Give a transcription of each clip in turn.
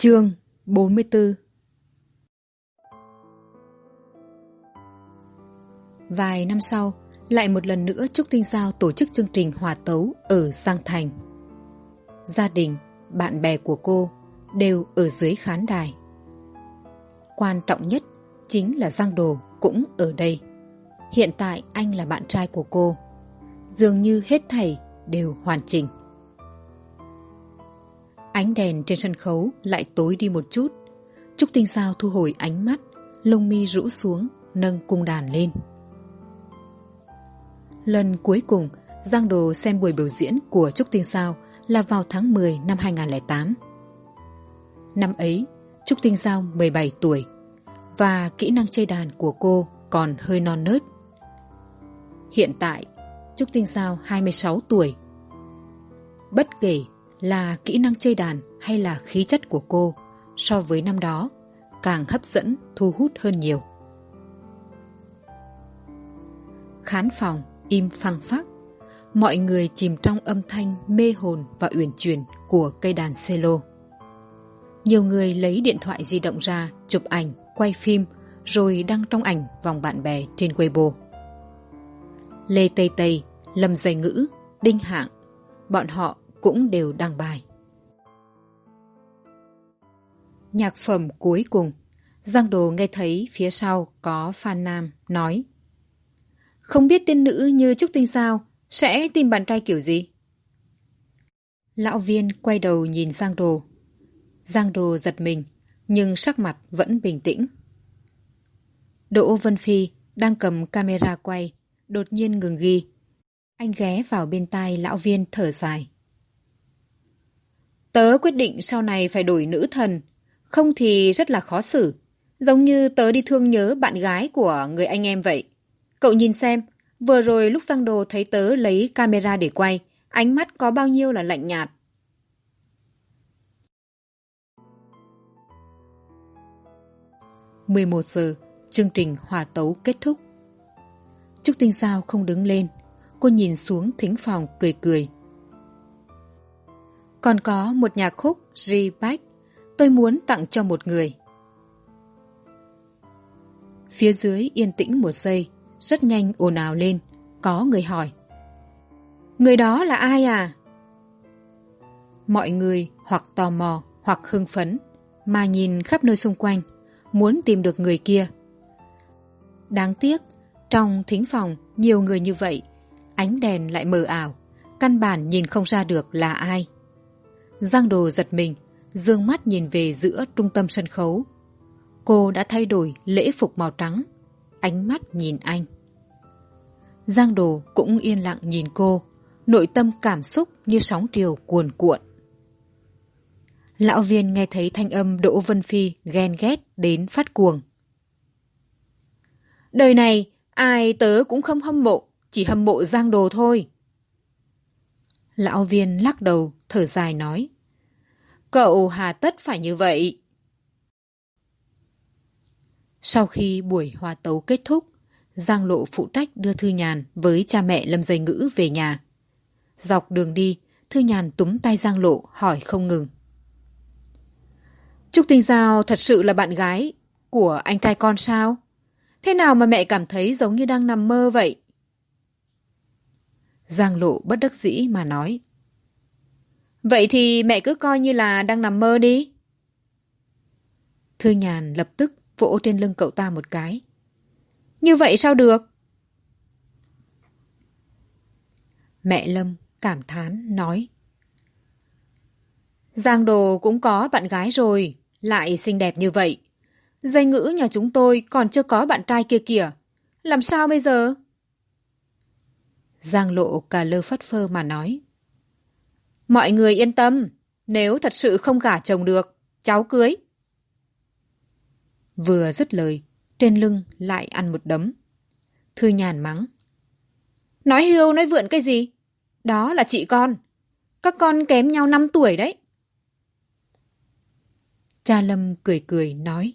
Chương 44 Vài năm sau, lại một lần nữa Trúc Tinh Giao tổ chức chương trình hòa tấu ở Giang Thành. Gia đình, bạn bè của cô đều ở dưới khán đài. Quan trọng nhất chính là Giang Đồ cũng ở đây. Hiện tại anh là bạn trai của cô. Dường như hết thảy đều hoàn chỉnh. Ánh đèn trên sân khấu lại tối đi một chút. Trúc Tinh Sao thu hồi ánh mắt, lông mi rũ xuống, nâng cung đàn lên. Lần cuối cùng, Giang Đồ xem buổi biểu diễn của Trúc Tinh Sao là vào tháng 10 năm 2008. Năm ấy, Trúc Tinh Sao bảy tuổi và kỹ năng chơi đàn của cô còn hơi non nớt. Hiện tại, Trúc Tinh Sao hai mươi sáu tuổi. Bất kể là kỹ năng chơi đàn hay là khí chất của cô, so với năm đó, càng hấp dẫn, thu hút hơn nhiều. Khán phòng im phăng phắc. Mọi người chìm trong âm thanh mê hồn và uyển chuyển của cây đàn cello. Nhiều người lấy điện thoại di động ra, chụp ảnh, quay phim, rồi đăng trong ảnh vòng bạn bè trên weibo. Lê tây tây, lâm dày ngữ, đinh hạng, bọn họ cũng đều đăng bài. Nhạc phẩm cuối cùng, giang đồ nghe thấy phía sau có phan nam nói, không biết tiên nữ như trúc tinh sao, sẽ tìm bạn trai kiểu gì? Lão viên quay đầu nhìn giang đồ. Giang đồ giật mình, nhưng sắc mặt vẫn bình tĩnh. Đỗ vân phi đang cầm camera quay, đột nhiên ngừng ghi. Anh ghé vào bên tai lão viên thở dài. Tớ quyết định sau này phải đổi nữ thần, không thì rất là khó xử. Giống như tớ đi thương nhớ bạn gái của người anh em vậy. Cậu nhìn xem, vừa rồi lúc Giang Đồ thấy tớ lấy camera để quay, ánh mắt có bao nhiêu là lạnh nhạt. mười một giờ, chương trình hòa tấu kết thúc. Trúc Tinh Sao không đứng lên, cô nhìn xuống thính phòng cười cười còn có một nhạc khúc g bách tôi muốn tặng cho một người. Phía dưới yên tĩnh một giây, rất nhanh ồn ào lên, có người hỏi. Người đó là ai à? Mọi người hoặc tò mò hoặc hưng phấn, mà nhìn khắp nơi xung quanh, muốn tìm được người kia. Đáng tiếc, trong thính phòng nhiều người như vậy, ánh đèn lại mờ ảo, căn bản nhìn không ra được là ai giang đồ giật mình d ư ơ n g mắt nhìn về giữa trung tâm sân khấu. Cô đã thay đổi lễ phục màu trắng, ánh mắt nhìn anh. Giang đồ cũng yên lặng nhìn cô, nội tâm cảm xúc như sóng triều cuồn cuộn. Lão viên nghe thấy thanh âm đỗ vân phi ghen ghét đến phát cuồng. Đời này, ai tớ cũng không hâm mộ, chỉ hâm mộ giang đồ thôi lão viên lắc đầu, thở dài nói. Cậu hà tất phải như vậy. Sau khi buổi hòa tấu kết thúc, giang lộ phụ trách đưa thư nhàn với cha mẹ lâm dây ngữ về nhà. Dọc đường đi, thư nhàn túm tay giang lộ, hỏi không ngừng. Trúc tinh giao thật sự là bạn gái của anh trai con sao? Thế nào mà mẹ cảm thấy giống như đang nằm mơ vậy? Giang lộ bất đắc dĩ mà nói Vậy thì mẹ cứ coi như là đang nằm mơ đi. Thư nhàn lập tức vỗ trên lưng cậu ta một cái. Như vậy sao được? Mẹ Lâm cảm thán nói. Giang Đồ cũng có bạn gái rồi, lại xinh đẹp như vậy. Dây ngữ nhà chúng tôi còn chưa có bạn trai kia kìa. Làm sao bây giờ? Giang Lộ cả lơ phất phơ mà nói. Mọi người yên tâm, nếu thật sự không gả chồng được, cháu cưới. Vừa dứt lời, trên lưng lại ăn một đấm. Thư nhàn mắng. Nói hưu nói vượn cái gì? Đó là chị con. Các con kém nhau năm tuổi đấy. Cha Lâm cười cười nói.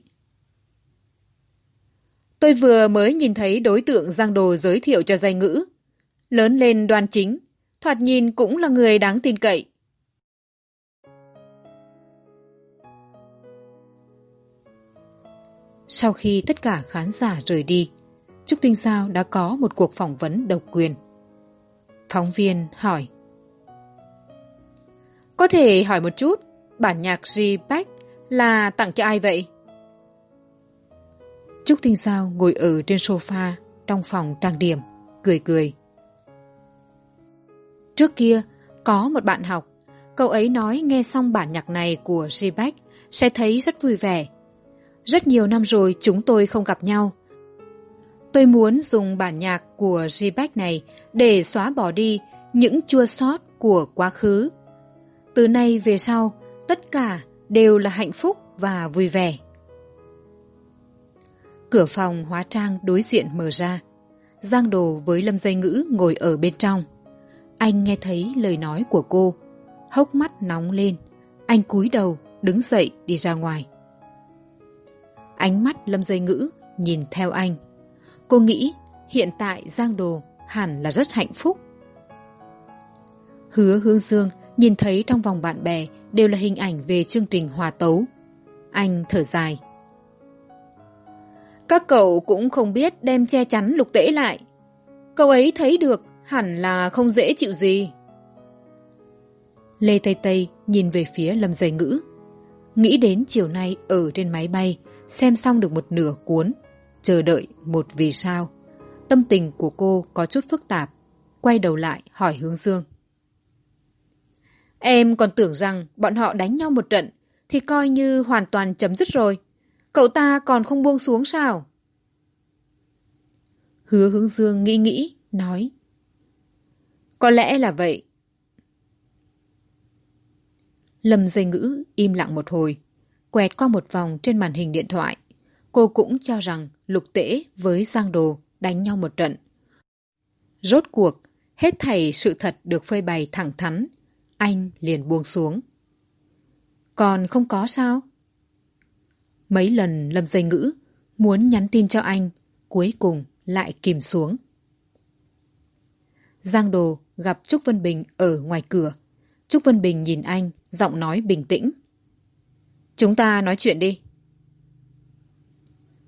Tôi vừa mới nhìn thấy đối tượng Giang Đồ giới thiệu cho danh ngữ. Lớn lên đoan chính, thoạt nhìn cũng là người đáng tin cậy. sau khi tất cả khán giả rời đi trúc tinh giao đã có một cuộc phỏng vấn độc quyền. Phóng viên hỏi có thể hỏi một chút bản nhạc g bách là tặng cho ai vậy? Trúc tinh giao ngồi ở trên sofa trong phòng trang điểm cười cười trước kia, có một bạn học. Cậu ấy nói nghe xong bản nhạc này của g sẽ thấy rất vui vẻ. Rất nhiều năm rồi chúng tôi không gặp nhau. Tôi muốn dùng bản nhạc của g này để xóa bỏ đi những chua sót của quá khứ. Từ nay về sau, tất cả đều là hạnh phúc và vui vẻ. Cửa phòng hóa trang đối diện mở ra. Giang đồ với lâm dây ngữ ngồi ở bên trong anh nghe thấy lời nói của cô, hốc mắt nóng lên. Anh cúi đầu, đứng dậy đi ra ngoài. Ánh mắt lâm dây ngữ nhìn theo anh. Cô nghĩ hiện tại giang đồ hẳn là rất hạnh phúc. Hứa hương dương nhìn thấy trong vòng bạn bè đều là hình ảnh về chương trình hòa tấu. Anh thở dài. Các cậu cũng không biết đem che chắn lục tễ lại. Cậu ấy thấy được hẳn là không dễ chịu gì. Lê tây tây nhìn về phía lâm dày ngữ. Nghĩ đến chiều nay ở trên máy bay, xem xong được một nửa cuốn, chờ đợi một vì sao. Tâm tình của cô có chút phức tạp, quay đầu lại hỏi hướng dương. Em còn tưởng rằng bọn họ đánh nhau một trận thì coi như hoàn toàn chấm dứt rồi. Cậu ta còn không buông xuống sao? Hứa hướng dương nghĩ nghĩ, nói có lẽ là vậy. Lâm dây ngữ im lặng một hồi, quẹt qua một vòng trên màn hình điện thoại. Cô cũng cho rằng lục tễ với giang đồ đánh nhau một trận. Rốt cuộc, hết thảy sự thật được phơi bày thẳng thắn. Anh liền buông xuống. Còn không có sao? Mấy lần lâm dây ngữ muốn nhắn tin cho anh, cuối cùng lại kìm xuống. Giang đồ gặp trúc vân bình ở ngoài cửa. Trúc vân bình nhìn anh, giọng nói bình tĩnh. Chúng ta nói chuyện đi.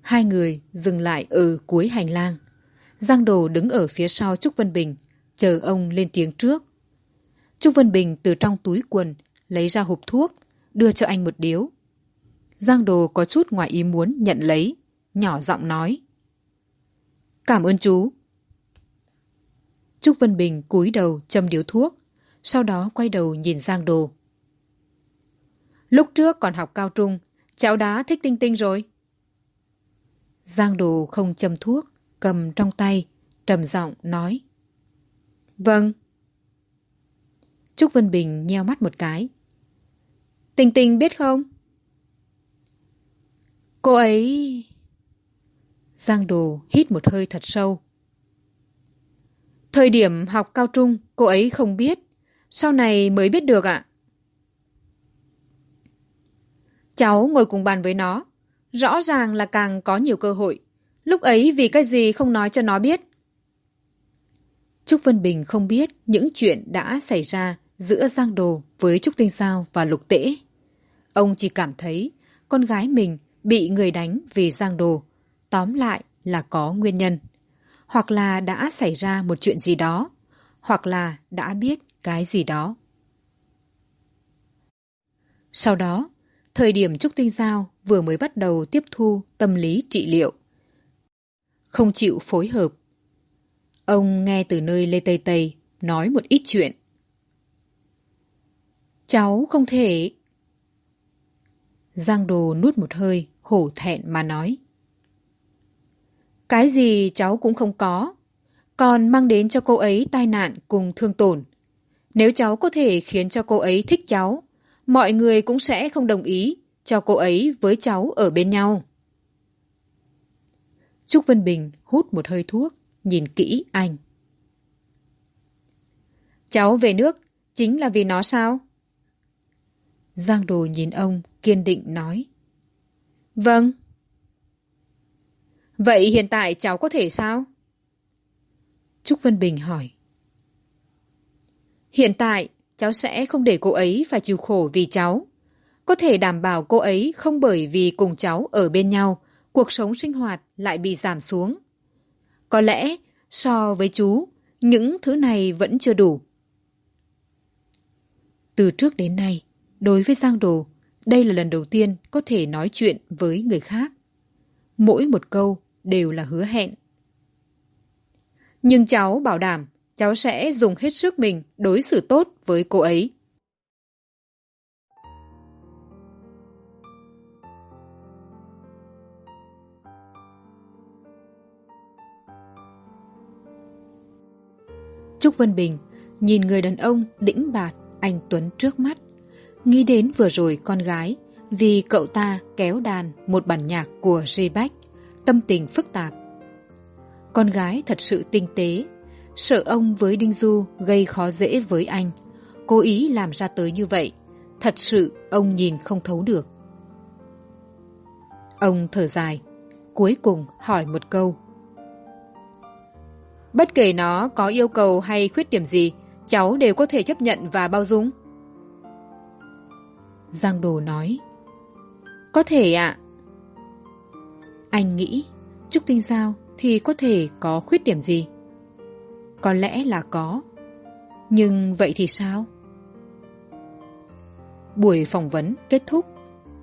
Hai người dừng lại ở cuối hành lang. Giang đồ đứng ở phía sau trúc vân bình, chờ ông lên tiếng trước. Trúc vân bình từ trong túi quần, lấy ra hộp thuốc, đưa cho anh một điếu. Giang đồ có chút ngoài ý muốn nhận lấy, nhỏ giọng nói. Cảm ơn chú trúc vân bình cúi đầu châm điếu thuốc, sau đó quay đầu nhìn giang đồ. Lúc trước còn học cao trung, cháu đã thích tinh tinh rồi. Giang đồ không châm thuốc, cầm trong tay, trầm giọng nói. Vâng. Trúc vân bình nheo mắt một cái. Tình tình biết không? Cô ấy giang đồ hít một hơi thật sâu thời điểm học cao trung, cô ấy không biết. Sau này mới biết được ạ. Cháu ngồi cùng bàn với nó. Rõ ràng là càng có nhiều cơ hội. Lúc ấy vì cái gì không nói cho nó biết? Trúc vân bình không biết những chuyện đã xảy ra giữa giang đồ với trúc tinh sao và lục tễ. Ông chỉ cảm thấy con gái mình bị người đánh vì giang đồ. Tóm lại là có nguyên nhân hoặc là đã xảy ra một chuyện gì đó, hoặc là đã biết cái gì đó. Sau đó, thời điểm trúc tinh giao vừa mới bắt đầu tiếp thu tâm lý trị liệu, không chịu phối hợp, ông nghe từ nơi lê tây tây nói một ít chuyện. Cháu không thể. Giang đồ nuốt một hơi, hổ thẹn mà nói cái gì cháu cũng không có. Còn mang đến cho cô ấy tai nạn cùng thương tổn. Nếu cháu có thể khiến cho cô ấy thích cháu, mọi người cũng sẽ không đồng ý cho cô ấy với cháu ở bên nhau. Trúc vân bình hút một hơi thuốc, nhìn kỹ anh. Cháu về nước, chính là vì nó sao? Giang đồ nhìn ông kiên định nói. Vâng vậy hiện tại cháu có thể sao trúc vân bình hỏi hiện tại cháu sẽ không để cô ấy phải chịu khổ vì cháu có thể đảm bảo cô ấy không bởi vì cùng cháu ở bên nhau cuộc sống sinh hoạt lại bị giảm xuống. Có lẽ so với chú, những thứ này vẫn chưa đủ. Từ trước đến nay, đối với Giang Đồ, đây là lần đầu tiên có thể nói chuyện với người khác. Mỗi một câu đều là hứa hẹn. Nhưng cháu bảo đảm cháu sẽ dùng hết sức mình đối xử tốt với cô ấy. Trúc Vân Bình nhìn người đàn ông đĩnh bạt anh Tuấn trước mắt. Nghĩ đến vừa rồi con gái vì cậu ta kéo đàn một bản nhạc của J-Bach, tâm tình phức tạp. Con gái thật sự tinh tế, sợ ông với Đinh Du gây khó dễ với anh. Cố ý làm ra tới như vậy, thật sự ông nhìn không thấu được. Ông thở dài, cuối cùng hỏi một câu. Bất kể nó có yêu cầu hay khuyết điểm gì, cháu đều có thể chấp nhận và bao dung. Giang Đồ nói. Có thể ạ. Anh nghĩ, Trúc Tinh Giao thì có thể có khuyết điểm gì? Có lẽ là có. Nhưng vậy thì sao? Buổi phỏng vấn kết thúc,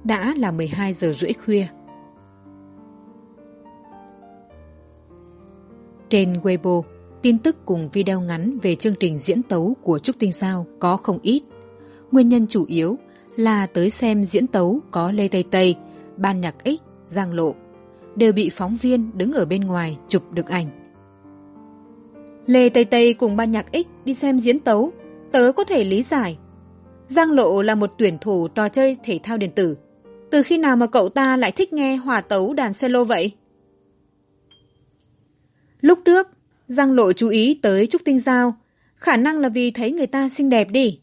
đã là hai giờ rưỡi khuya. Trên Weibo, tin tức cùng video ngắn về chương trình diễn tấu của Trúc Tinh Sao có không ít. Nguyên nhân chủ yếu là tới xem diễn tấu có Lê Tây Tây, Ban Nhạc X, Giang Lộ. Đều bị phóng viên đứng ở bên ngoài chụp được ảnh. Lê Tây Tây cùng Ban Nhạc X đi xem diễn tấu, tớ có thể lý giải. Giang Lộ là một tuyển thủ trò chơi thể thao điện tử. Từ khi nào mà cậu ta lại thích nghe hòa tấu đàn cello vậy? Lúc trước, Giang Lộ chú ý tới Trúc Tinh Giao, khả năng là vì thấy người ta xinh đẹp đi.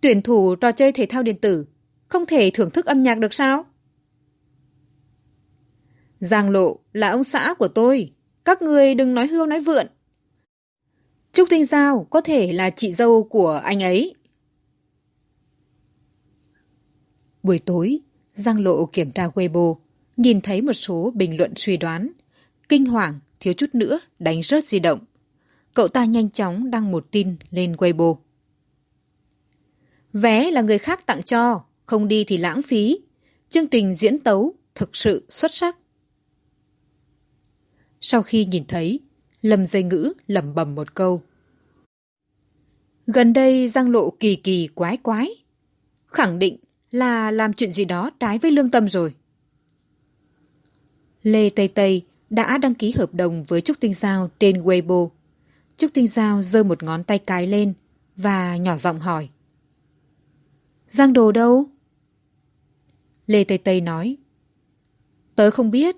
Tuyển thủ trò chơi thể thao điện tử, không thể thưởng thức âm nhạc được sao? Giang Lộ là ông xã của tôi, các người đừng nói hưu nói vượn. Trúc Thanh Giao có thể là chị dâu của anh ấy. Buổi tối, Giang Lộ kiểm tra Weibo, nhìn thấy một số bình luận suy đoán. Kinh hoàng, thiếu chút nữa, đánh rớt di động. Cậu ta nhanh chóng đăng một tin lên Weibo. Vé là người khác tặng cho, không đi thì lãng phí. Chương trình diễn tấu thực sự xuất sắc. Sau khi nhìn thấy, Lâm dây ngữ lẩm bẩm một câu. Gần đây Giang Lộ kỳ kỳ quái quái. Khẳng định là làm chuyện gì đó trái với lương tâm rồi. Lê Tây Tây đã đăng ký hợp đồng với Trúc Tinh Giao trên Weibo. Trúc Tinh Giao giơ một ngón tay cái lên và nhỏ giọng hỏi. Giang đồ đâu? Lê Tây Tây nói. Tớ không biết.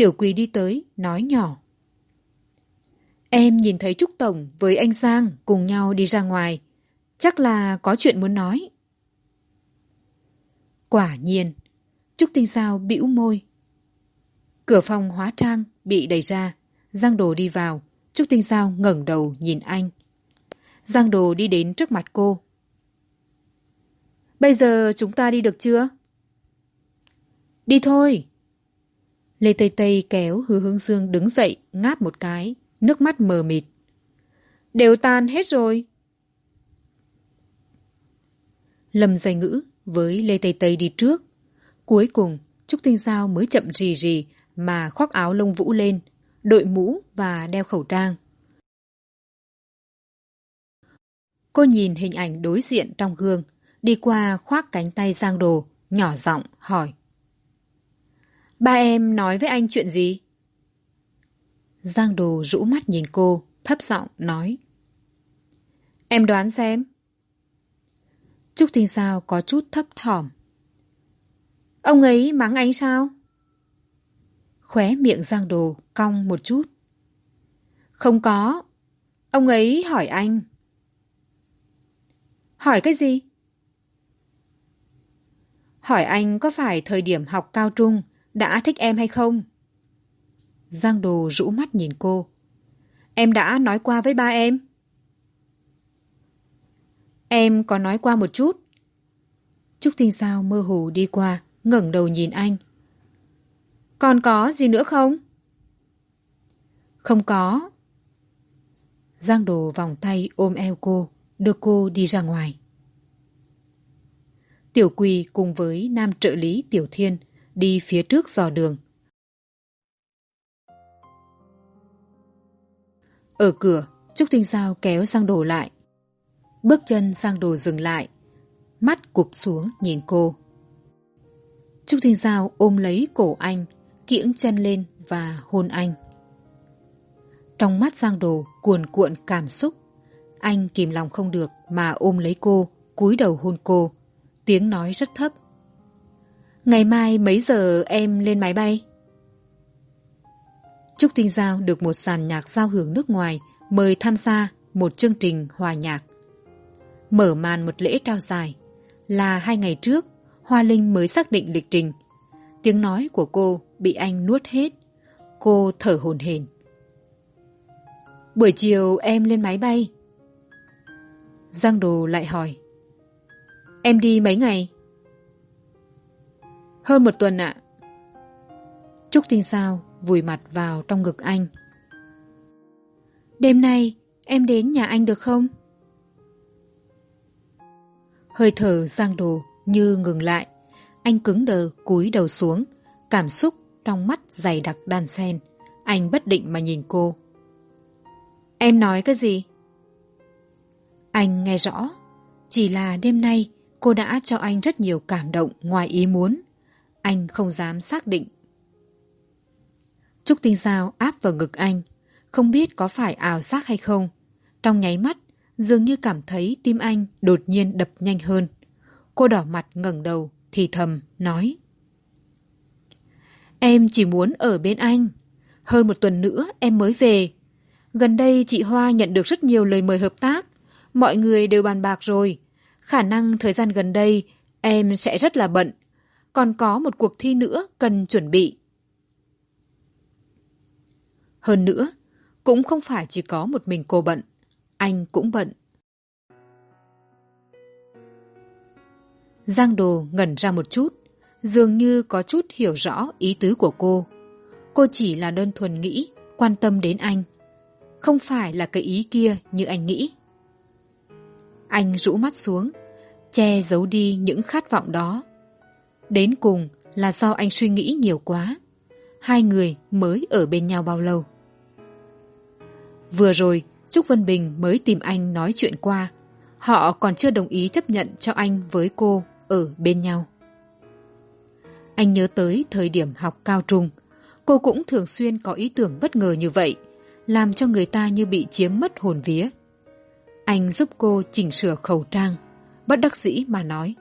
Tiểu Quỳ đi tới, nói nhỏ. Em nhìn thấy Trúc Tổng với anh Giang cùng nhau đi ra ngoài. Chắc là có chuyện muốn nói. Quả nhiên, Trúc Tinh Giao bĩu môi. Cửa phòng hóa trang bị đẩy ra. Giang Đồ đi vào. Trúc Tinh Giao ngẩng đầu nhìn anh. Giang Đồ đi đến trước mặt cô. Bây giờ chúng ta đi được chưa? Đi thôi. Lê Tây Tây kéo hứa hướng dương đứng dậy, ngáp một cái, nước mắt mờ mịt. Đều tan hết rồi. Lâm dây ngữ với Lê Tây Tây đi trước. Cuối cùng, Trúc Tinh Giao mới chậm rì rì mà khoác áo lông vũ lên, đội mũ và đeo khẩu trang. Cô nhìn hình ảnh đối diện trong gương, đi qua khoác cánh tay Giang Đồ, nhỏ giọng hỏi. Ba em nói với anh chuyện gì? Giang Đồ rũ mắt nhìn cô, thấp giọng nói. Em đoán xem. Trúc Tinh Sao có chút thấp thỏm. Ông ấy mắng anh sao? Khóe miệng Giang Đồ cong một chút. Không có. Ông ấy hỏi anh. Hỏi cái gì? Hỏi anh có phải thời điểm học cao trung đã thích em hay không? Giang Đồ rũ mắt nhìn cô. Em đã nói qua với ba em. Em có nói qua một chút. Trúc Tinh Giao mơ hồ đi qua, ngẩng đầu nhìn anh còn có gì nữa không không có giang đồ vòng tay ôm eo cô đưa cô đi ra ngoài tiểu quỳ cùng với nam trợ lý tiểu thiên đi phía trước dò đường. Ở cửa, trúc tinh giao kéo sang đồ lại. Bước chân sang đồ dừng lại. Mắt cụp xuống nhìn cô. Trúc tinh giao ôm lấy cổ anh, kiễng chân lên và hôn anh. Trong mắt giang đồ cuồn cuộn cảm xúc, anh kìm lòng không được mà ôm lấy cô, cúi đầu hôn cô. Tiếng nói rất thấp ngày mai mấy giờ em lên máy bay? Trúc tinh giao được một sàn nhạc giao hưởng nước ngoài mời tham gia một chương trình hòa nhạc. Mở màn một lễ trao giải là hai ngày trước, hoa linh mới xác định lịch trình. Tiếng nói của cô bị anh nuốt hết. Cô thở hổn hển. Buổi chiều em lên máy bay. Giang đồ lại hỏi. Em đi mấy ngày? Hơn một tuần ạ. Trúc tinh sao vùi mặt vào trong ngực anh. Đêm nay, em đến nhà anh được không? Hơi thở giang đồ như ngừng lại. Anh cứng đờ, cúi đầu xuống. Cảm xúc trong mắt dày đặc đan sen anh bất định mà nhìn cô. Em nói cái gì? Anh nghe rõ. Chỉ là đêm nay, cô đã cho anh rất nhiều cảm động, ngoài ý muốn anh không dám xác định. Trúc tinh sao áp vào ngực anh, không biết có phải ảo giác hay không. Trong nháy mắt, dường như cảm thấy tim anh đột nhiên đập nhanh hơn. Cô đỏ mặt ngẩng đầu, thì thầm, nói. Em chỉ muốn ở bên anh. Hơn một tuần nữa em mới về. Gần đây chị hoa nhận được rất nhiều lời mời hợp tác. Mọi người đều bàn bạc rồi. Khả năng thời gian gần đây em sẽ rất là bận còn có một cuộc thi nữa cần chuẩn bị. Hơn nữa, cũng không phải chỉ có một mình cô bận, anh cũng bận. Giang đồ ngẩn ra một chút, dường như có chút hiểu rõ ý tứ của cô. Cô chỉ là đơn thuần nghĩ, quan tâm đến anh, không phải là cái ý kia như anh nghĩ. Anh rũ mắt xuống, che giấu đi những khát vọng đó đến cùng là do anh suy nghĩ nhiều quá. Hai người mới ở bên nhau bao lâu? Vừa rồi, trúc vân bình mới tìm anh nói chuyện qua. Họ còn chưa đồng ý chấp nhận cho anh với cô ở bên nhau. Anh nhớ tới thời điểm học cao trung. Cô cũng thường xuyên có ý tưởng bất ngờ như vậy, làm cho người ta như bị chiếm mất hồn vía. Anh giúp cô chỉnh sửa khẩu trang, bất đắc dĩ mà nói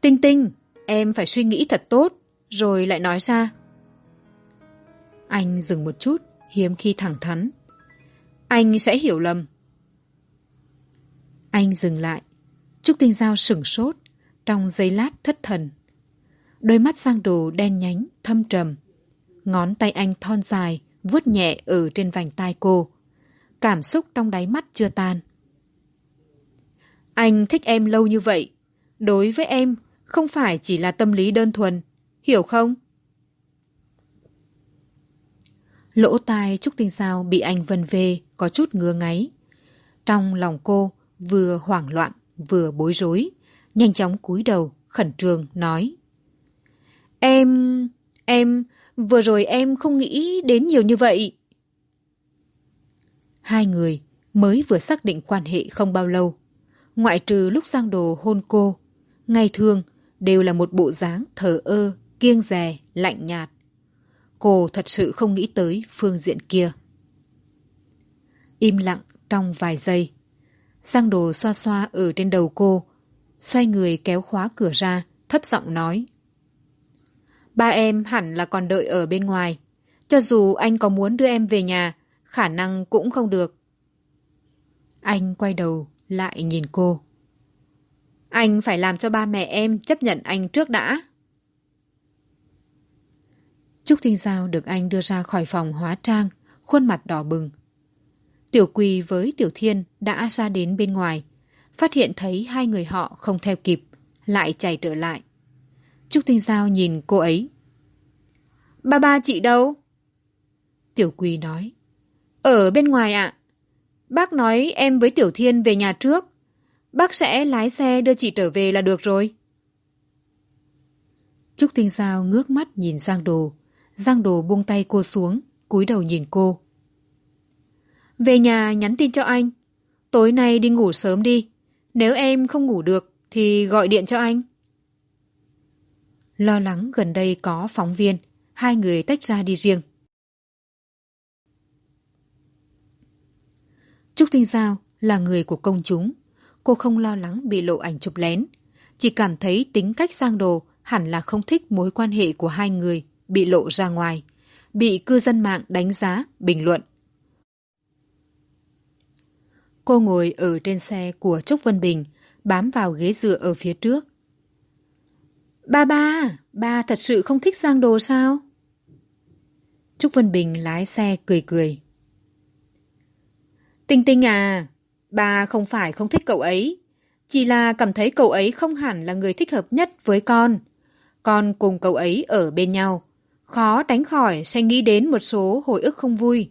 tinh tinh, em phải suy nghĩ thật tốt, rồi lại nói ra. Anh dừng một chút, hiếm khi thẳng thắn. Anh sẽ hiểu lầm. Anh dừng lại. Trúc tinh giao sửng sốt, trong giây lát thất thần. Đôi mắt giang đồ đen nhánh, thâm trầm. Ngón tay anh thon dài, vuốt nhẹ ở trên vành tai cô. Cảm xúc trong đáy mắt chưa tan. Anh thích em lâu như vậy. Đối với em không phải chỉ là tâm lý đơn thuần, hiểu không? Lỗ tai trúc tinh sao bị anh vân về có chút ngứa ngáy. Trong lòng cô vừa hoảng loạn, vừa bối rối, nhanh chóng cúi đầu, khẩn trương, nói. Em em, vừa rồi em không nghĩ đến nhiều như vậy. Hai người mới vừa xác định quan hệ không bao lâu. Ngoại trừ lúc giang đồ hôn cô, ngày thường đều là một bộ dáng thờ ơ, kiêng dè, lạnh nhạt. Cô thật sự không nghĩ tới phương diện kia. Im lặng trong vài giây giang đồ xoa xoa ở trên đầu cô, xoay người kéo khóa cửa ra, thấp giọng nói. Ba em hẳn là còn đợi ở bên ngoài. Cho dù anh có muốn đưa em về nhà, khả năng cũng không được. Anh quay đầu lại nhìn cô anh phải làm cho ba mẹ em chấp nhận anh trước đã trúc Thanh giao được anh đưa ra khỏi phòng hóa trang, khuôn mặt đỏ bừng tiểu quỳ với tiểu thiên đã ra đến bên ngoài, phát hiện thấy hai người họ không theo kịp, lại chạy trở lại. Trúc Tinh Giao nhìn cô ấy. Ba ba chị đâu? Tiểu Quỳ nói. Ở bên ngoài ạ. Bác nói em với Tiểu Thiên về nhà trước. Bác sẽ lái xe đưa chị trở về là được rồi. Trúc Tinh Giao ngước mắt nhìn Giang Đồ. Giang Đồ buông tay cô xuống, cúi đầu nhìn cô. Về nhà nhắn tin cho anh. Tối nay đi ngủ sớm đi. Nếu em không ngủ được thì gọi điện cho anh. Lo lắng gần đây có phóng viên, hai người tách ra đi riêng. Trúc Tinh Giao là người của công chúng. Cô không lo lắng bị lộ ảnh chụp lén. Chỉ cảm thấy tính cách Giang Đồ hẳn là không thích mối quan hệ của hai người bị lộ ra ngoài. Bị cư dân mạng đánh giá, bình luận. Cô ngồi ở trên xe của Trúc Vân Bình, bám vào ghế dựa ở phía trước. Ba ba, ba thật sự không thích Giang Đồ sao? Trúc Vân Bình lái xe cười cười. Tinh Tinh à, ba không phải không thích cậu ấy. Chỉ là cảm thấy cậu ấy không hẳn là người thích hợp nhất với con. Con cùng cậu ấy ở bên nhau. Khó tránh khỏi sẽ nghĩ đến một số hồi ức không vui.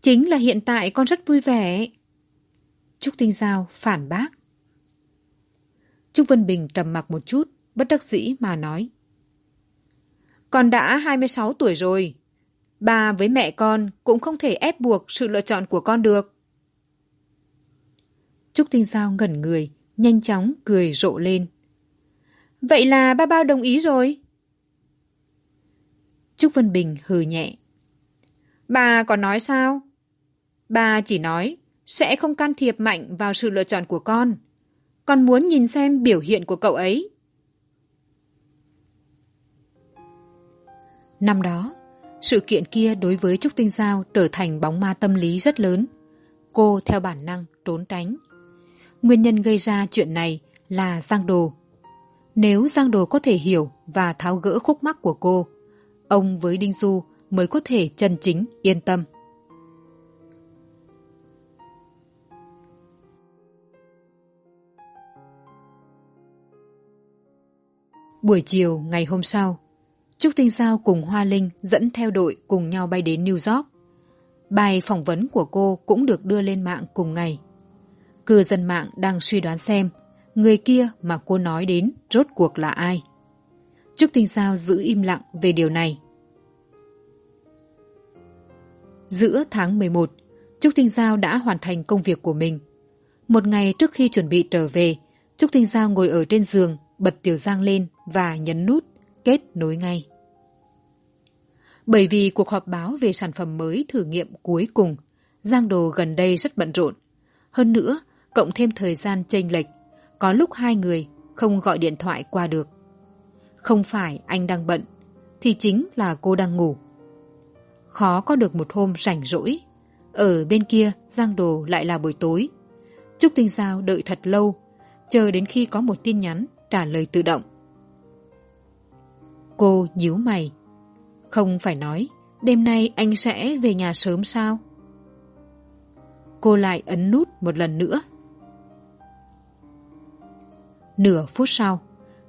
Chính là hiện tại con rất vui vẻ. Trúc Tinh Giao phản bác. Trúc Vân Bình trầm mặc một chút, bất đắc dĩ mà nói. Con đã hai mươi sáu tuổi rồi. Bà với mẹ con cũng không thể ép buộc sự lựa chọn của con được. Trúc Tinh Giao ngẩn người, nhanh chóng cười rộ lên. Vậy là ba bao đồng ý rồi. Trúc Vân Bình hừ nhẹ. Bà còn nói sao? Bà chỉ nói sẽ không can thiệp mạnh vào sự lựa chọn của con. Con muốn nhìn xem biểu hiện của cậu ấy. Năm đó, sự kiện kia đối với Trúc Tinh Giao trở thành bóng ma tâm lý rất lớn. Cô theo bản năng trốn tránh. Nguyên nhân gây ra chuyện này là Giang Đồ. Nếu Giang Đồ có thể hiểu và tháo gỡ khúc mắc của cô, ông với Đinh Du mới có thể chân chính yên tâm. Buổi chiều ngày hôm sau, Trúc Tinh Giao cùng Hoa Linh dẫn theo đội cùng nhau bay đến New York. Bài phỏng vấn của cô cũng được đưa lên mạng cùng ngày. Cư dân mạng đang suy đoán xem người kia mà cô nói đến rốt cuộc là ai. Trúc Tinh Giao giữ im lặng về điều này. Giữa tháng một, Trúc Tinh Giao đã hoàn thành công việc của mình. Một ngày trước khi chuẩn bị trở về, Trúc Tinh Giao ngồi ở trên giường, bật Tiểu Giang lên và nhấn nút kết nối ngay. Bởi vì cuộc họp báo về sản phẩm mới thử nghiệm cuối cùng, Giang Đồ gần đây rất bận rộn. Hơn nữa, cộng thêm thời gian chênh lệch, có lúc hai người không gọi điện thoại qua được. Không phải anh đang bận, thì chính là cô đang ngủ. Khó có được một hôm rảnh rỗi. Ở bên kia, Giang Đồ lại là buổi tối. Trúc Tinh Giao đợi thật lâu, chờ đến khi có một tin nhắn trả lời tự động. Cô nhíu mày. Không phải nói, đêm nay anh sẽ về nhà sớm sao? Cô lại ấn nút một lần nữa. Nửa phút sau,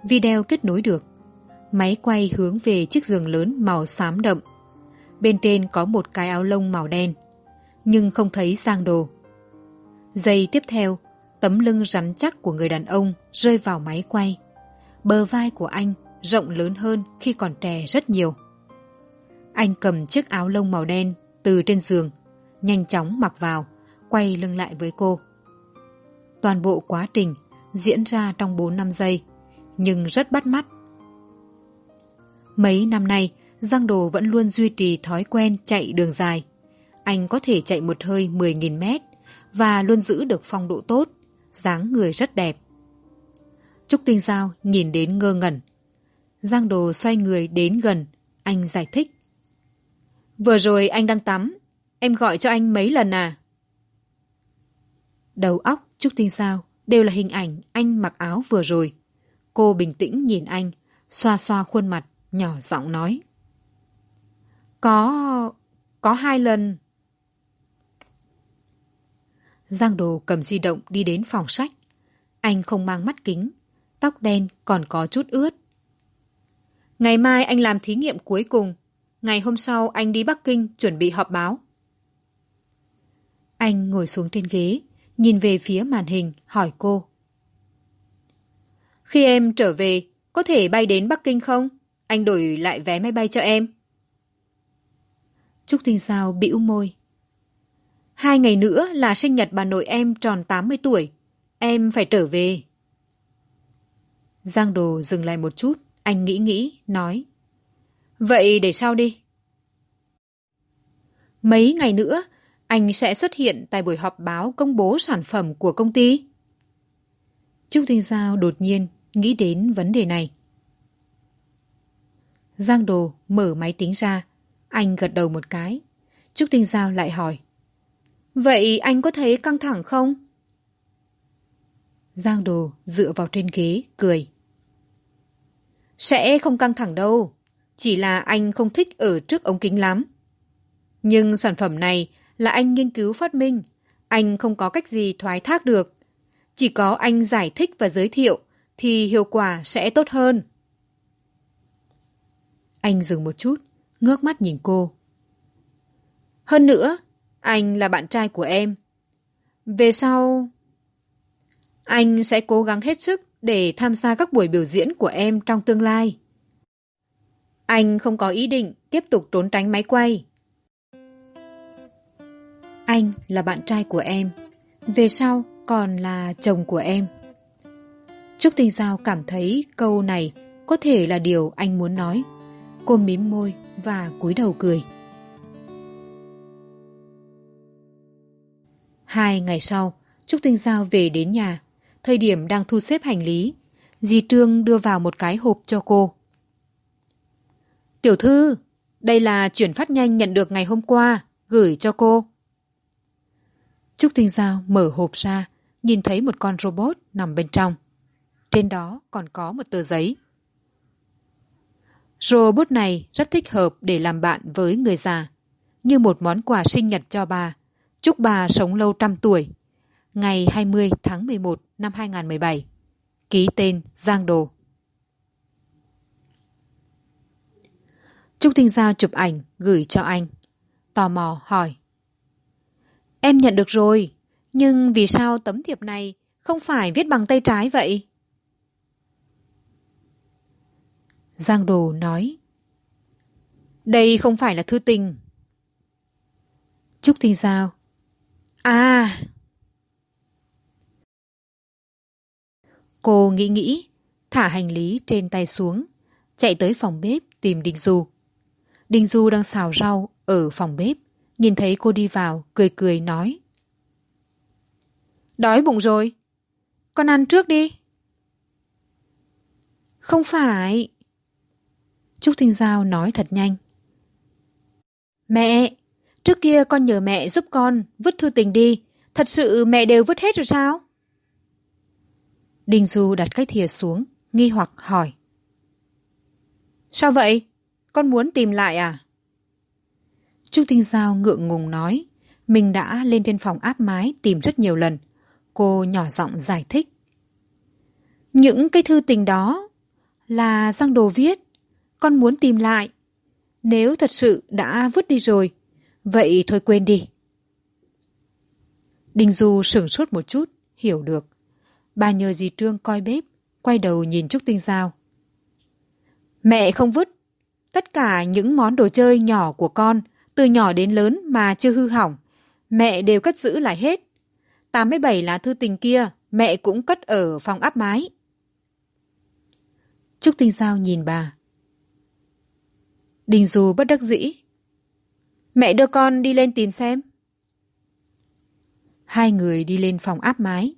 video kết nối được. Máy quay hướng về chiếc giường lớn màu xám đậm. Bên trên có một cái áo lông màu đen, nhưng không thấy giang đồ. Giây tiếp theo, tấm lưng rắn chắc của người đàn ông rơi vào máy quay. Bờ vai của anh rộng lớn hơn khi còn trẻ rất nhiều. Anh cầm chiếc áo lông màu đen từ trên giường, nhanh chóng mặc vào, quay lưng lại với cô. Toàn bộ quá trình diễn ra trong bốn năm giây, nhưng rất bắt mắt. Mấy năm nay, Giang Đồ vẫn luôn duy trì thói quen chạy đường dài. Anh có thể chạy một hơi 10.000 mét và luôn giữ được phong độ tốt, dáng người rất đẹp. Trúc Tinh Giao nhìn đến ngơ ngẩn. Giang Đồ xoay người đến gần, anh giải thích. Vừa rồi anh đang tắm, em gọi cho anh mấy lần à? Đầu óc Trúc Tinh sao đều là hình ảnh anh mặc áo vừa rồi. Cô bình tĩnh nhìn anh, xoa xoa khuôn mặt, nhỏ giọng nói. Có... có hai lần. Giang Đồ cầm di động đi đến phòng sách. Anh không mang mắt kính, tóc đen còn có chút ướt. Ngày mai anh làm thí nghiệm cuối cùng. Ngày hôm sau anh đi Bắc Kinh chuẩn bị họp báo. Anh ngồi xuống trên ghế, nhìn về phía màn hình, hỏi cô. Khi em trở về, có thể bay đến Bắc Kinh không? Anh đổi lại vé máy bay cho em. Trúc Tinh Giao bĩu môi. Hai ngày nữa là sinh nhật bà nội em tròn tám mươi tuổi. Em phải trở về. Giang Đồ dừng lại một chút, anh nghĩ nghĩ, nói. Vậy để sau đi. Mấy ngày nữa, anh sẽ xuất hiện tại buổi họp báo công bố sản phẩm của công ty. Trúc Thanh Giao đột nhiên nghĩ đến vấn đề này. Giang Đồ mở máy tính ra, anh gật đầu một cái. Trúc Tinh Giao lại hỏi. Vậy anh có thấy căng thẳng không? Giang Đồ dựa vào trên ghế, cười. Sẽ không căng thẳng đâu, chỉ là anh không thích ở trước ống kính lắm. Nhưng sản phẩm này là anh nghiên cứu phát minh, anh không có cách gì thoái thác được. Chỉ có anh giải thích và giới thiệu thì hiệu quả sẽ tốt hơn. Anh dừng một chút, ngước mắt nhìn cô. Hơn nữa, anh là bạn trai của em. Về sau... Anh sẽ cố gắng hết sức để tham gia các buổi biểu diễn của em trong tương lai. Anh không có ý định tiếp tục trốn tránh máy quay. Anh là bạn trai của em. Về sau còn là chồng của em. Trúc Tinh Giao cảm thấy câu này có thể là điều anh muốn nói. Cô mím môi và cúi đầu cười. Hai ngày sau, Trúc Tinh Giao về đến nhà. Thời điểm đang thu xếp hành lý, dì Trương đưa vào một cái hộp cho cô. Tiểu thư, đây là chuyển phát nhanh nhận được ngày hôm qua, gửi cho cô. Trúc Tinh Giao mở hộp ra, nhìn thấy một con robot nằm bên trong. Trên đó còn có một tờ giấy. Robot này rất thích hợp để làm bạn với người già, như một món quà sinh nhật cho bà. Chúc bà sống lâu trăm tuổi. Ngày 20 tháng 11 năm 2017. Ký tên Giang Đồ. Trúc Tinh Giao chụp ảnh gửi cho anh. Tò mò hỏi. Em nhận được rồi, nhưng vì sao tấm thiệp này không phải viết bằng tay trái vậy? Giang Đồ nói. Đây không phải là thư tình. Trúc Tinh Giao. À! Cô nghĩ nghĩ, thả hành lý trên tay xuống, chạy tới phòng bếp tìm Đinh Du. Đinh Du đang xào rau ở phòng bếp, nhìn thấy cô đi vào, cười cười nói. Đói bụng rồi. Con ăn trước đi. Không phải. Trúc Tinh Giao nói thật nhanh. Mẹ, trước kia con nhờ mẹ giúp con vứt thư tình đi. Thật sự mẹ đều vứt hết rồi sao? Đình Du đặt cái thìa xuống, nghi hoặc hỏi. Sao vậy? Con muốn tìm lại à? Trúc Tinh Giao ngượng ngùng nói. Mình đã lên trên phòng áp mái tìm rất nhiều lần. Cô nhỏ giọng giải thích. Những cái thư tình đó là Giang Đồ viết con muốn tìm lại. Nếu thật sự đã vứt đi rồi, vậy thôi quên đi. Đình Du sửng sốt một chút, hiểu được. Bà nhờ dì Trương coi bếp, quay đầu nhìn Trúc Tinh Giao. Mẹ không vứt. Tất cả những món đồ chơi nhỏ của con, từ nhỏ đến lớn mà chưa hư hỏng, mẹ đều cất giữ lại hết. tám mươi bảy lá thư tình kia, mẹ cũng cất ở phòng áp mái. Trúc Tinh Giao nhìn bà. Đình Du bất đắc dĩ. Mẹ đưa con đi lên tìm xem. Hai người đi lên phòng áp mái.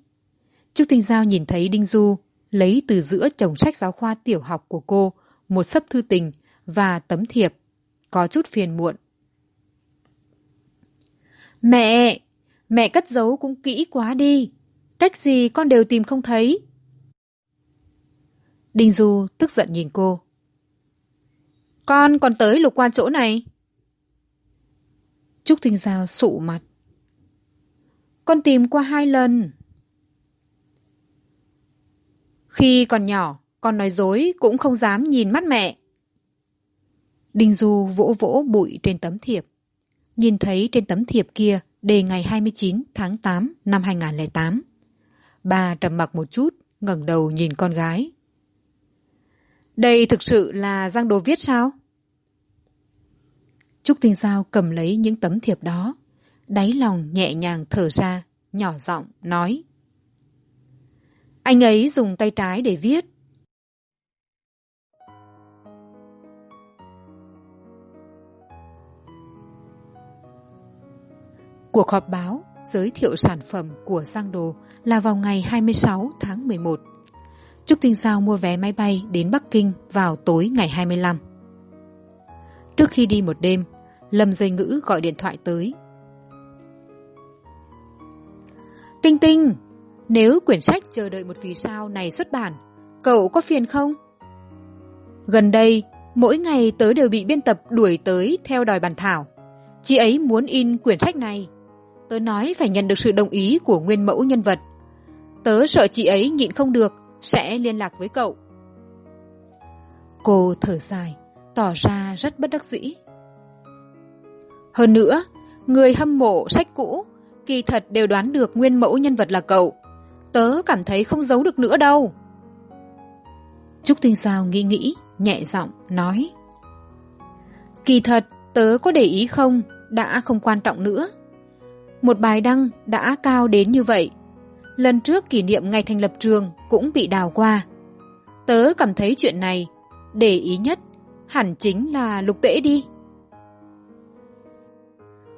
Trúc Tinh Giao nhìn thấy Đinh Du, lấy từ giữa chồng sách giáo khoa tiểu học của cô một sấp thư tình và tấm thiệp. Có chút phiền muộn. Mẹ! Mẹ cất giấu cũng kỹ quá đi. Cách gì con đều tìm không thấy. Đinh Du tức giận nhìn cô. Con còn tới lục qua chỗ này. Trúc Thinh Giao sụ mặt. Con tìm qua hai lần khi còn nhỏ, con nói dối cũng không dám nhìn mắt mẹ. Đinh du vỗ vỗ bụi trên tấm thiệp. Nhìn thấy trên tấm thiệp kia đề ngày hai mươi chín tháng tám năm hai nghìn tám, bà trầm mặc một chút, ngẩng đầu nhìn con gái. Đây thực sự là giang đồ viết sao? Trúc tinh giao cầm lấy những tấm thiệp đó, đáy lòng nhẹ nhàng thở ra, nhỏ giọng nói anh ấy dùng tay trái để viết. Cuộc họp báo giới thiệu sản phẩm của giang đồ là vào ngày hai mươi sáu tháng một. Trúc tinh giao mua vé máy bay đến bắc kinh vào tối ngày hai mươi năm trước khi đi một đêm, lâm dây ngữ gọi điện thoại tới. Tinh tinh nếu quyển sách chờ đợi một vì sao này xuất bản, cậu có phiền không? Gần đây, mỗi ngày tớ đều bị biên tập đuổi tới theo đòi bàn thảo. Chị ấy muốn in quyển sách này. Tớ nói phải nhận được sự đồng ý của nguyên mẫu nhân vật. Tớ sợ chị ấy nhịn không được, sẽ liên lạc với cậu. Cô thở dài, tỏ ra rất bất đắc dĩ. Hơn nữa, người hâm mộ sách cũ, kỳ thật đều đoán được nguyên mẫu nhân vật là cậu tớ cảm thấy không giấu được nữa đâu. Trúc tinh sao nghĩ nghĩ nhẹ giọng nói. Kỳ thật tớ có để ý không đã không quan trọng nữa. Một bài đăng đã cao đến như vậy. Lần trước kỷ niệm ngày thành lập trường cũng bị đào qua. Tớ cảm thấy chuyện này để ý nhất hẳn chính là lục tễ đi.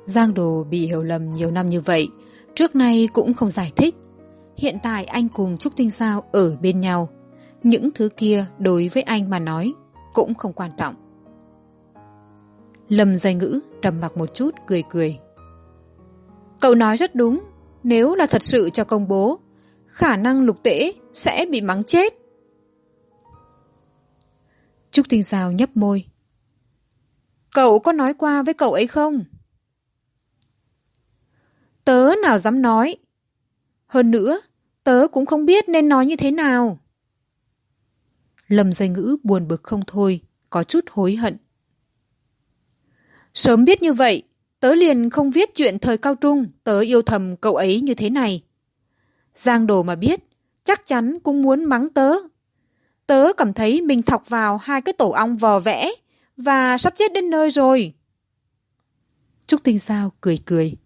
Giang đồ bị hiểu lầm nhiều năm như vậy trước nay cũng không giải thích hiện tại anh cùng trúc tinh sao ở bên nhau. Những thứ kia đối với anh mà nói cũng không quan trọng. Lâm giai ngữ trầm mặc một chút, cười cười. Cậu nói rất đúng, nếu là thật sự cho công bố, khả năng lục tễ sẽ bị mắng chết. Trúc tinh sao nhấp môi. Cậu có nói qua với cậu ấy không? Tớ nào dám nói hơn nữa, tớ cũng không biết nên nói như thế nào. Lâm dây ngữ buồn bực không thôi, có chút hối hận. Sớm biết như vậy, tớ liền không viết chuyện thời cao trung, tớ yêu thầm cậu ấy như thế này. Giang đồ mà biết, chắc chắn cũng muốn mắng tớ. Tớ cảm thấy mình thọc vào hai cái tổ ong vò vẽ và sắp chết đến nơi rồi. Trúc tinh sao cười cười.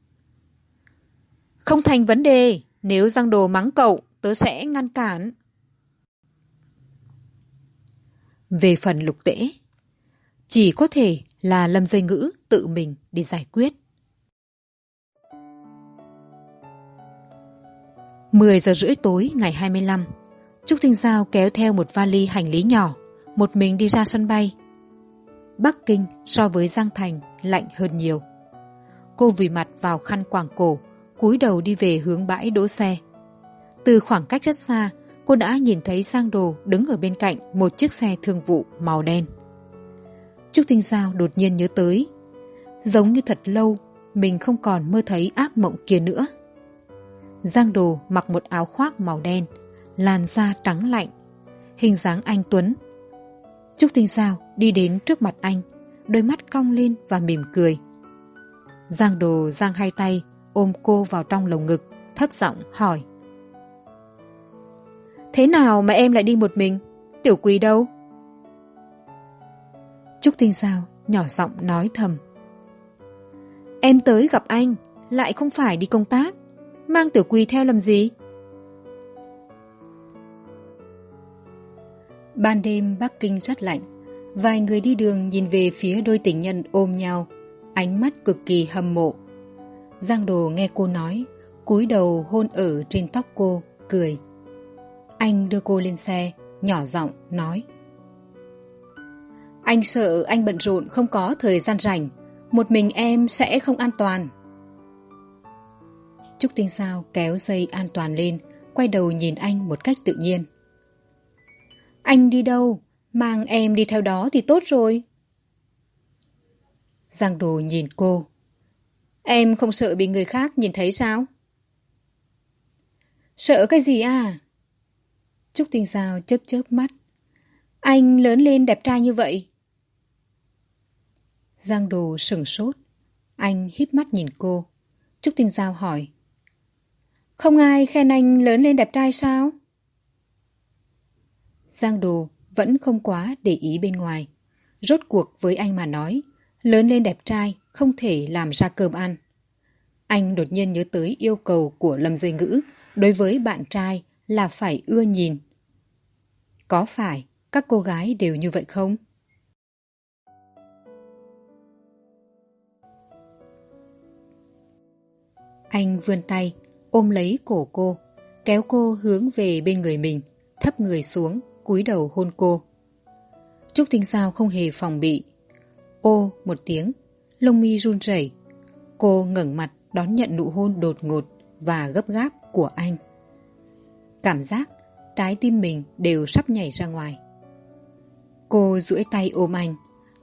Không thành vấn đề nếu giang đồ mắng cậu, tớ sẽ ngăn cản. Về phần lục tễ, chỉ có thể là lâm dây ngữ tự mình đi giải quyết. Mười giờ rưỡi tối ngày hai mươi lăm, trúc Thanh giao kéo theo một vali hành lý nhỏ, một mình đi ra sân bay. Bắc kinh so với giang thành lạnh hơn nhiều. Cô vùi mặt vào khăn quàng cổ cúi đầu đi về hướng bãi đỗ xe. Từ khoảng cách rất xa, cô đã nhìn thấy sang đồ đứng ở bên cạnh một chiếc xe thương vụ màu đen. Trúc tinh giao đột nhiên nhớ tới, giống như thật lâu, mình không còn mơ thấy ác mộng kia nữa. Giang đồ mặc một áo khoác màu đen, làn da trắng lạnh, hình dáng anh tuấn. Trúc tinh giao đi đến trước mặt anh, đôi mắt cong lên và mỉm cười. Giang đồ giang hai tay ôm cô vào trong lồng ngực, thấp giọng hỏi. Thế nào mà em lại đi một mình? Tiểu quý đâu? Trúc tinh sao nhỏ giọng nói thầm. Em tới gặp anh, lại không phải đi công tác. Mang tiểu quỳ theo làm gì? Ban đêm bắc kinh rất lạnh, vài người đi đường nhìn về phía đôi tình nhân ôm nhau, ánh mắt cực kỳ hâm mộ giang đồ nghe cô nói, cúi đầu hôn ở trên tóc cô, cười. Anh đưa cô lên xe, nhỏ giọng nói. Anh sợ anh bận rộn không có thời gian rảnh, một mình em sẽ không an toàn. Trúc tinh sao kéo dây an toàn lên, quay đầu nhìn anh một cách tự nhiên. Anh đi đâu? Mang em đi theo đó thì tốt rồi. Giang đồ nhìn cô em không sợ bị người khác nhìn thấy sao sợ cái gì à Trúc Tinh Giao chớp chớp mắt. Anh lớn lên đẹp trai như vậy. Giang Đồ sửng sốt. Anh híp mắt nhìn cô. Trúc Tinh Giao hỏi. Không ai khen anh lớn lên đẹp trai sao? Giang Đồ vẫn không quá để ý bên ngoài. Rốt cuộc với anh mà nói, lớn lên đẹp trai không thể làm ra cơm ăn. Anh đột nhiên nhớ tới yêu cầu của Lâm Dây Ngữ đối với bạn trai là phải ưa nhìn. Có phải các cô gái đều như vậy không? Anh vươn tay, ôm lấy cổ cô, kéo cô hướng về bên người mình, thấp người xuống, cúi đầu hôn cô. Trúc Tinh Sao không hề phòng bị. Ô một tiếng, lông mi run rẩy. Cô ngẩng mặt đón nhận nụ hôn đột ngột và gấp gáp của anh. Cảm giác trái tim mình đều sắp nhảy ra ngoài. Cô duỗi tay ôm anh,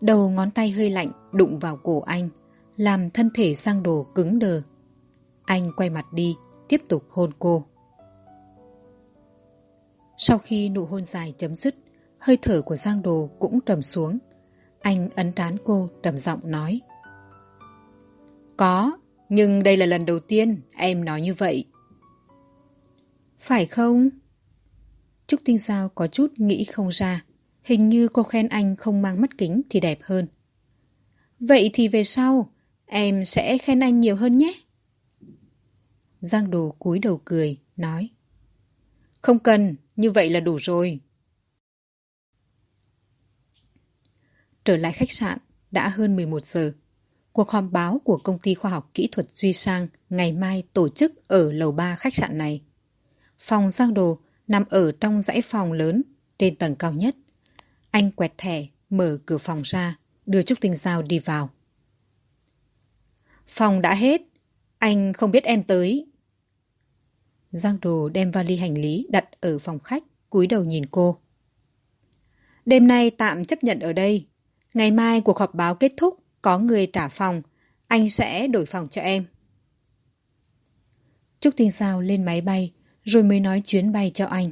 đầu ngón tay hơi lạnh đụng vào cổ anh, làm thân thể sang đồ cứng đờ. Anh quay mặt đi, tiếp tục hôn cô. Sau khi nụ hôn dài chấm dứt, hơi thở của Giang Đồ cũng trầm xuống. Anh ấn trán cô trầm giọng nói. Có, nhưng đây là lần đầu tiên em nói như vậy. Phải không? Trúc Tinh Giao có chút nghĩ không ra. Hình như cô khen anh không mang mắt kính thì đẹp hơn. Vậy thì về sau, em sẽ khen anh nhiều hơn nhé. Giang Đồ cúi đầu cười, nói. Không cần, như vậy là đủ rồi. Trở lại khách sạn, đã hơn 11 giờ. Cuộc họp báo của công ty khoa học kỹ thuật Duy Sang ngày mai tổ chức ở lầu 3 khách sạn này. Phòng Giang Đồ nằm ở trong dãy phòng lớn trên tầng cao nhất. Anh quẹt thẻ, mở cửa phòng ra, đưa Trúc Tinh Giao đi vào. Phòng đã hết, anh không biết em tới. Giang Đồ đem vali hành lý đặt ở phòng khách, cúi đầu nhìn cô. Đêm nay tạm chấp nhận ở đây. Ngày mai cuộc họp báo kết thúc, có người trả phòng. Anh sẽ đổi phòng cho em. Trúc Tinh Sao lên máy bay, rồi mới nói chuyến bay cho anh.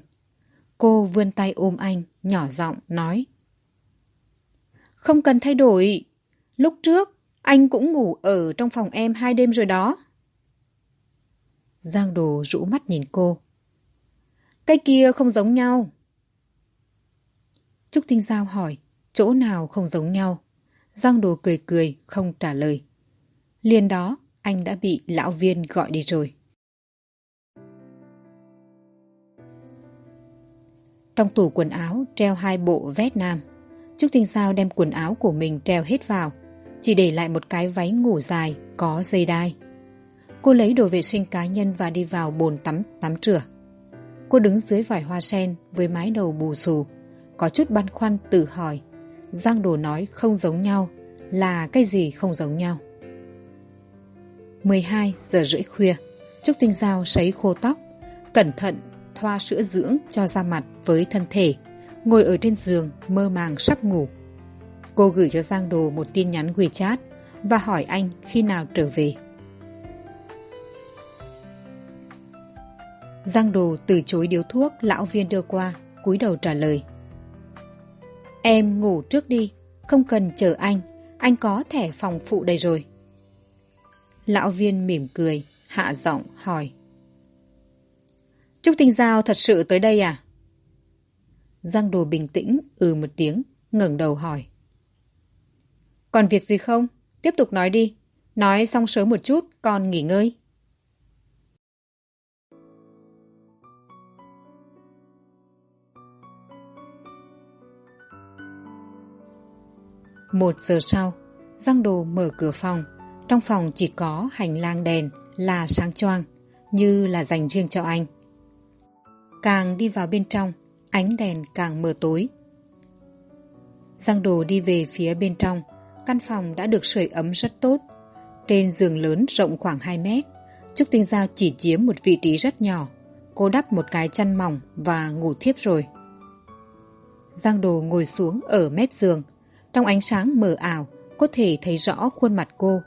Cô vươn tay ôm anh, nhỏ giọng nói. Không cần thay đổi. Lúc trước, anh cũng ngủ ở trong phòng em hai đêm rồi đó. Giang Đồ rũ mắt nhìn cô. Cái kia không giống nhau. Trúc Tinh Giao hỏi, chỗ nào không giống nhau? Giang Đồ cười cười, không trả lời. Liền đó, anh đã bị lão viên gọi đi rồi. Trong tủ quần áo treo hai bộ vét nam. Trúc Tinh sao đem quần áo của mình treo hết vào, chỉ để lại một cái váy ngủ dài có dây đai. Cô lấy đồ vệ sinh cá nhân và đi vào bồn tắm tắm rửa. Cô đứng dưới vòi hoa sen với mái đầu bù xù, có chút băn khoăn tự hỏi. Giang đồ nói không giống nhau, là cái gì không giống nhau? 12 giờ rưỡi khuya, Trúc Tinh Giao sấy khô tóc, cẩn thận thoa sữa dưỡng cho da mặt với thân thể, ngồi ở trên giường mơ màng sắp ngủ. Cô gửi cho Giang Đồ một tin nhắn WeChat và hỏi anh khi nào trở về. Giang Đồ từ chối điếu thuốc lão viên đưa qua, cúi đầu trả lời. Em ngủ trước đi, không cần chờ anh, anh có thẻ phòng phụ đây rồi. Lão viên mỉm cười, hạ giọng hỏi. Trúc Tinh Giao thật sự tới đây à? Giang Đồ bình tĩnh, ừ một tiếng, ngẩng đầu hỏi. Còn việc gì không? Tiếp tục nói đi. Nói xong sớm một chút, còn nghỉ ngơi. Một giờ sau, Giang Đồ mở cửa phòng. Trong phòng chỉ có hành lang đèn là sáng choang, như là dành riêng cho anh. Càng đi vào bên trong, ánh đèn càng mờ tối. Giang Đồ đi về phía bên trong, căn phòng đã được sưởi ấm rất tốt. Trên giường lớn rộng khoảng hai mét, Trúc Tinh Giao chỉ chiếm một vị trí rất nhỏ. Cô đắp một cái chăn mỏng và ngủ thiếp rồi. Giang Đồ ngồi xuống ở mép giường, trong ánh sáng mờ ảo, có thể thấy rõ khuôn mặt cô.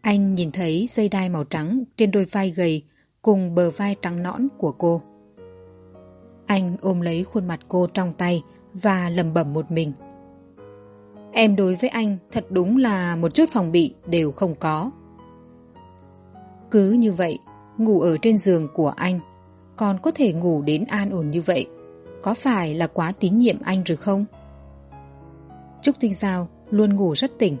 Anh nhìn thấy dây đai màu trắng trên đôi vai gầy cùng bờ vai trắng nõn của cô. anh ôm lấy khuôn mặt cô trong tay và lẩm bẩm một mình em đối với anh thật đúng là một chút phòng bị đều không có cứ như vậy ngủ ở trên giường của anh còn có thể ngủ đến an ổn như vậy có phải là quá tín nhiệm anh rồi không trúc tinh giao luôn ngủ rất tỉnh.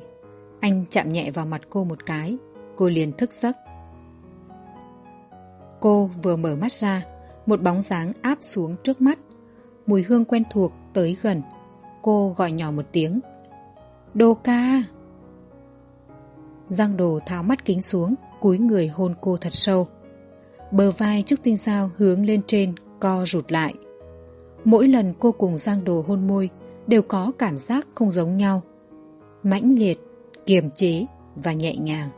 Anh chạm nhẹ vào mặt cô một cái, cô liền thức giấc. Cô vừa mở mắt ra, một bóng dáng áp xuống trước mắt. Mùi hương quen thuộc tới gần. Cô gọi nhỏ một tiếng. Đô ca. Giang đồ tháo mắt kính xuống, cúi người hôn cô thật sâu. Bờ vai trúc tinh Giao hướng lên trên, co rụt lại. Mỗi lần cô cùng giang đồ hôn môi đều có cảm giác không giống nhau. Mãnh liệt, kiềm chế và nhẹ nhàng.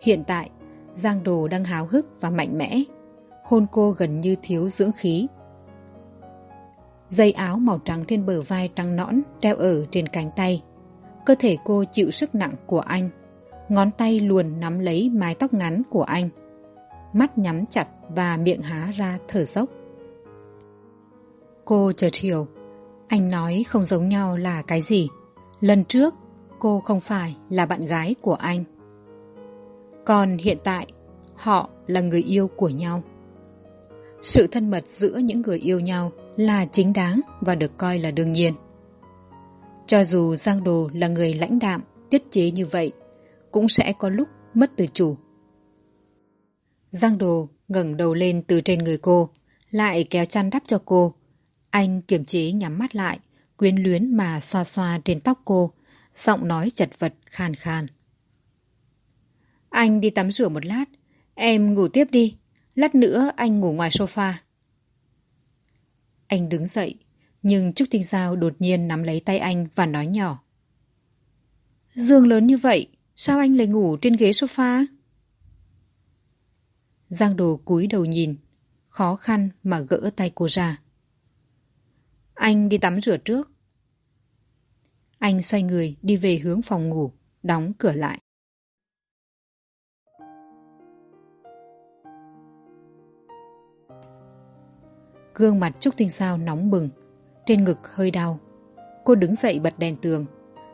Hiện tại, giang đồ đang háo hức và mạnh mẽ. Hôn cô gần như thiếu dưỡng khí. Dây áo màu trắng trên bờ vai trắng nõn đeo ở trên cánh tay. Cơ thể cô chịu sức nặng của anh. Ngón tay luồn nắm lấy mái tóc ngắn của anh. Mắt nhắm chặt và miệng há ra thở dốc. Cô chợt hiểu anh nói không giống nhau là cái gì. Lần trước, cô không phải là bạn gái của anh. Còn hiện tại, họ là người yêu của nhau. Sự thân mật giữa những người yêu nhau là chính đáng và được coi là đương nhiên. Cho dù giang đồ là người lãnh đạm, tiết chế như vậy, cũng sẽ có lúc mất tự chủ. Giang đồ ngẩng đầu lên từ trên người cô, lại kéo chăn đắp cho cô anh kiềm chế nhắm mắt lại, quyến luyến mà xoa xoa trên tóc cô, giọng nói chật vật, khan khan. anh đi tắm rửa một lát, em ngủ tiếp đi, lát nữa anh ngủ ngoài sofa. Anh đứng dậy, nhưng trúc tinh giao đột nhiên nắm lấy tay anh và nói nhỏ. Dương lớn như vậy, sao anh lại ngủ trên ghế sofa? Giang đồ cúi đầu nhìn, khó khăn mà gỡ tay cô ra anh đi tắm rửa trước. Anh xoay người đi về hướng phòng ngủ, đóng cửa lại. Gương mặt trúc tinh sao nóng bừng, trên ngực hơi đau. Cô đứng dậy bật đèn tường.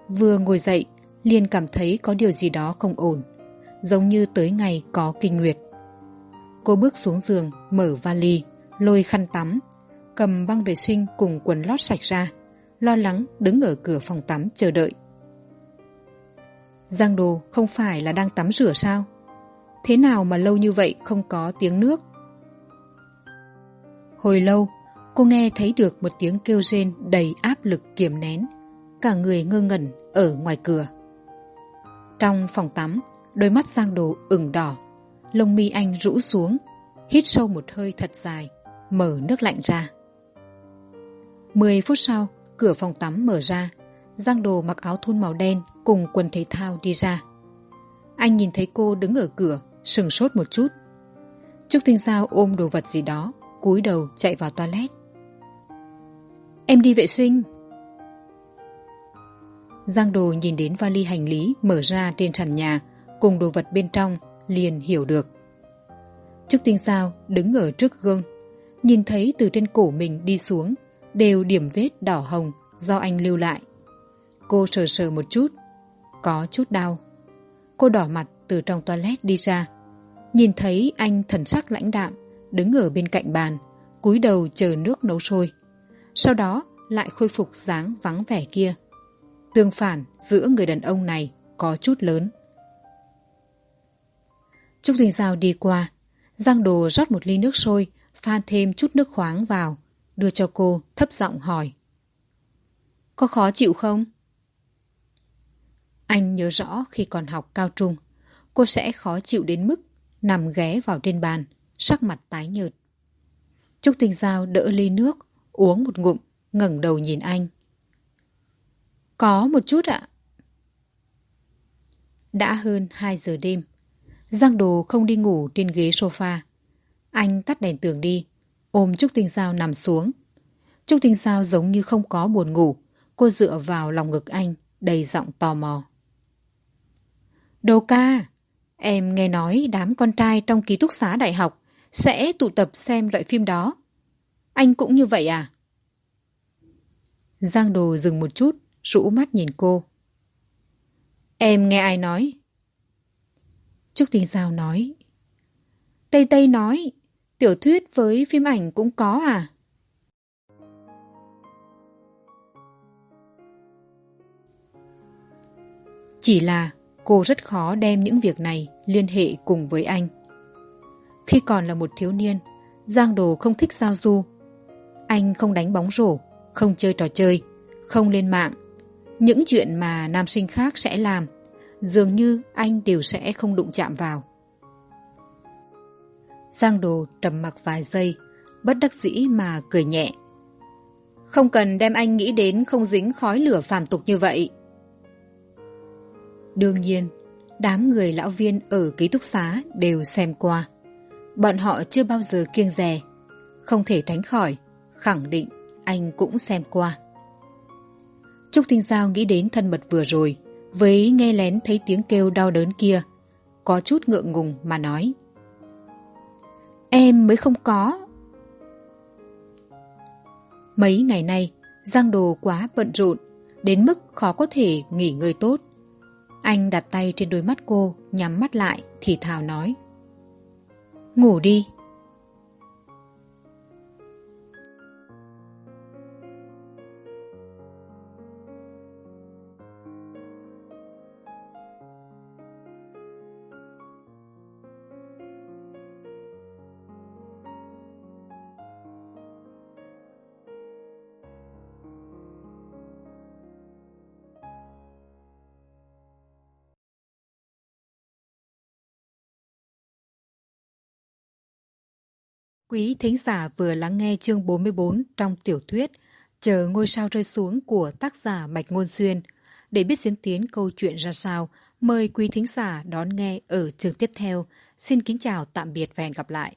Vừa ngồi dậy, liền cảm thấy có điều gì đó không ổn, giống như tới ngày có kinh nguyệt. Cô bước xuống giường, mở vali, lôi khăn tắm cầm băng vệ sinh cùng quần lót sạch ra, lo lắng đứng ở cửa phòng tắm chờ đợi. Giang đồ không phải là đang tắm rửa sao? Thế nào mà lâu như vậy không có tiếng nước? Hồi lâu, cô nghe thấy được một tiếng kêu rên đầy áp lực kiềm nén, cả người ngơ ngẩn ở ngoài cửa. Trong phòng tắm, đôi mắt giang đồ ửng đỏ, lông mi anh rũ xuống, hít sâu một hơi thật dài, mở nước lạnh ra mười phút sau, cửa phòng tắm mở ra. Giang đồ mặc áo thun màu đen cùng quần thể thao đi ra. Anh nhìn thấy cô đứng ở cửa, sừng sốt một chút. Trúc tinh giao ôm đồ vật gì đó, cúi đầu chạy vào toilet. Em đi vệ sinh. Giang đồ nhìn đến vali hành lý mở ra trên trần nhà, cùng đồ vật bên trong, liền hiểu được. Trúc tinh sao đứng ở trước gương, nhìn thấy từ trên cổ mình đi xuống đều điểm vết đỏ hồng do anh lưu lại. Cô sờ sờ một chút, có chút đau. Cô đỏ mặt từ trong toilet đi ra, nhìn thấy anh thần sắc lãnh đạm, đứng ở bên cạnh bàn, cúi đầu chờ nước nấu sôi. Sau đó lại khôi phục dáng vắng vẻ kia. Tương phản giữa người đàn ông này có chút lớn. Trúc dinh giao đi qua giang đồ rót một ly nước sôi, pha thêm chút nước khoáng vào đưa cho cô, thấp giọng hỏi. Có khó chịu không? Anh nhớ rõ khi còn học cao trung, cô sẽ khó chịu đến mức nằm ghé vào trên bàn, sắc mặt tái nhợt. Trúc tinh giao đỡ ly nước, uống một ngụm, ngẩng đầu nhìn anh. Có một chút ạ. Đã hơn hai giờ đêm, giang đồ không đi ngủ trên ghế sofa. Anh tắt đèn tường đi ôm trúc tinh giao nằm xuống. Trúc tinh giao giống như không có buồn ngủ, cô dựa vào lòng ngực anh, đầy giọng tò mò. Đồ ca, em nghe nói đám con trai trong ký túc xá đại học sẽ tụ tập xem loại phim đó. Anh cũng như vậy à? Giang đồ dừng một chút, rũ mắt nhìn cô. Em nghe ai nói? Trúc tinh giao nói. Tây tây nói tiểu thuyết với phim ảnh cũng có à? Chỉ là cô rất khó đem những việc này liên hệ cùng với anh. Khi còn là một thiếu niên, giang đồ không thích giao du. Anh không đánh bóng rổ, không chơi trò chơi, không lên mạng. Những chuyện mà nam sinh khác sẽ làm, dường như anh đều sẽ không đụng chạm vào giang đồ trầm mặc vài giây, bất đắc dĩ mà cười nhẹ. Không cần đem anh nghĩ đến không dính khói lửa phàm tục như vậy. Đương nhiên, đám người lão viên ở ký túc xá đều xem qua. Bọn họ chưa bao giờ kiêng rè không thể tránh khỏi, khẳng định anh cũng xem qua. Trúc tinh giao nghĩ đến thân mật vừa rồi, với nghe lén thấy tiếng kêu đau đớn kia, có chút ngượng ngùng mà nói em mới không có. Mấy ngày nay, giang đồ quá bận rộn, đến mức khó có thể nghỉ ngơi tốt. Anh đặt tay trên đôi mắt cô, nhắm mắt lại, thì thào nói. Ngủ đi. Quý thính giả vừa lắng nghe chương 44 trong tiểu thuyết Chờ ngôi sao rơi xuống của tác giả Mạch Ngôn Xuyên. Để biết diễn tiến câu chuyện ra sao, mời quý thính giả đón nghe ở chương tiếp theo. Xin kính chào tạm biệt và hẹn gặp lại.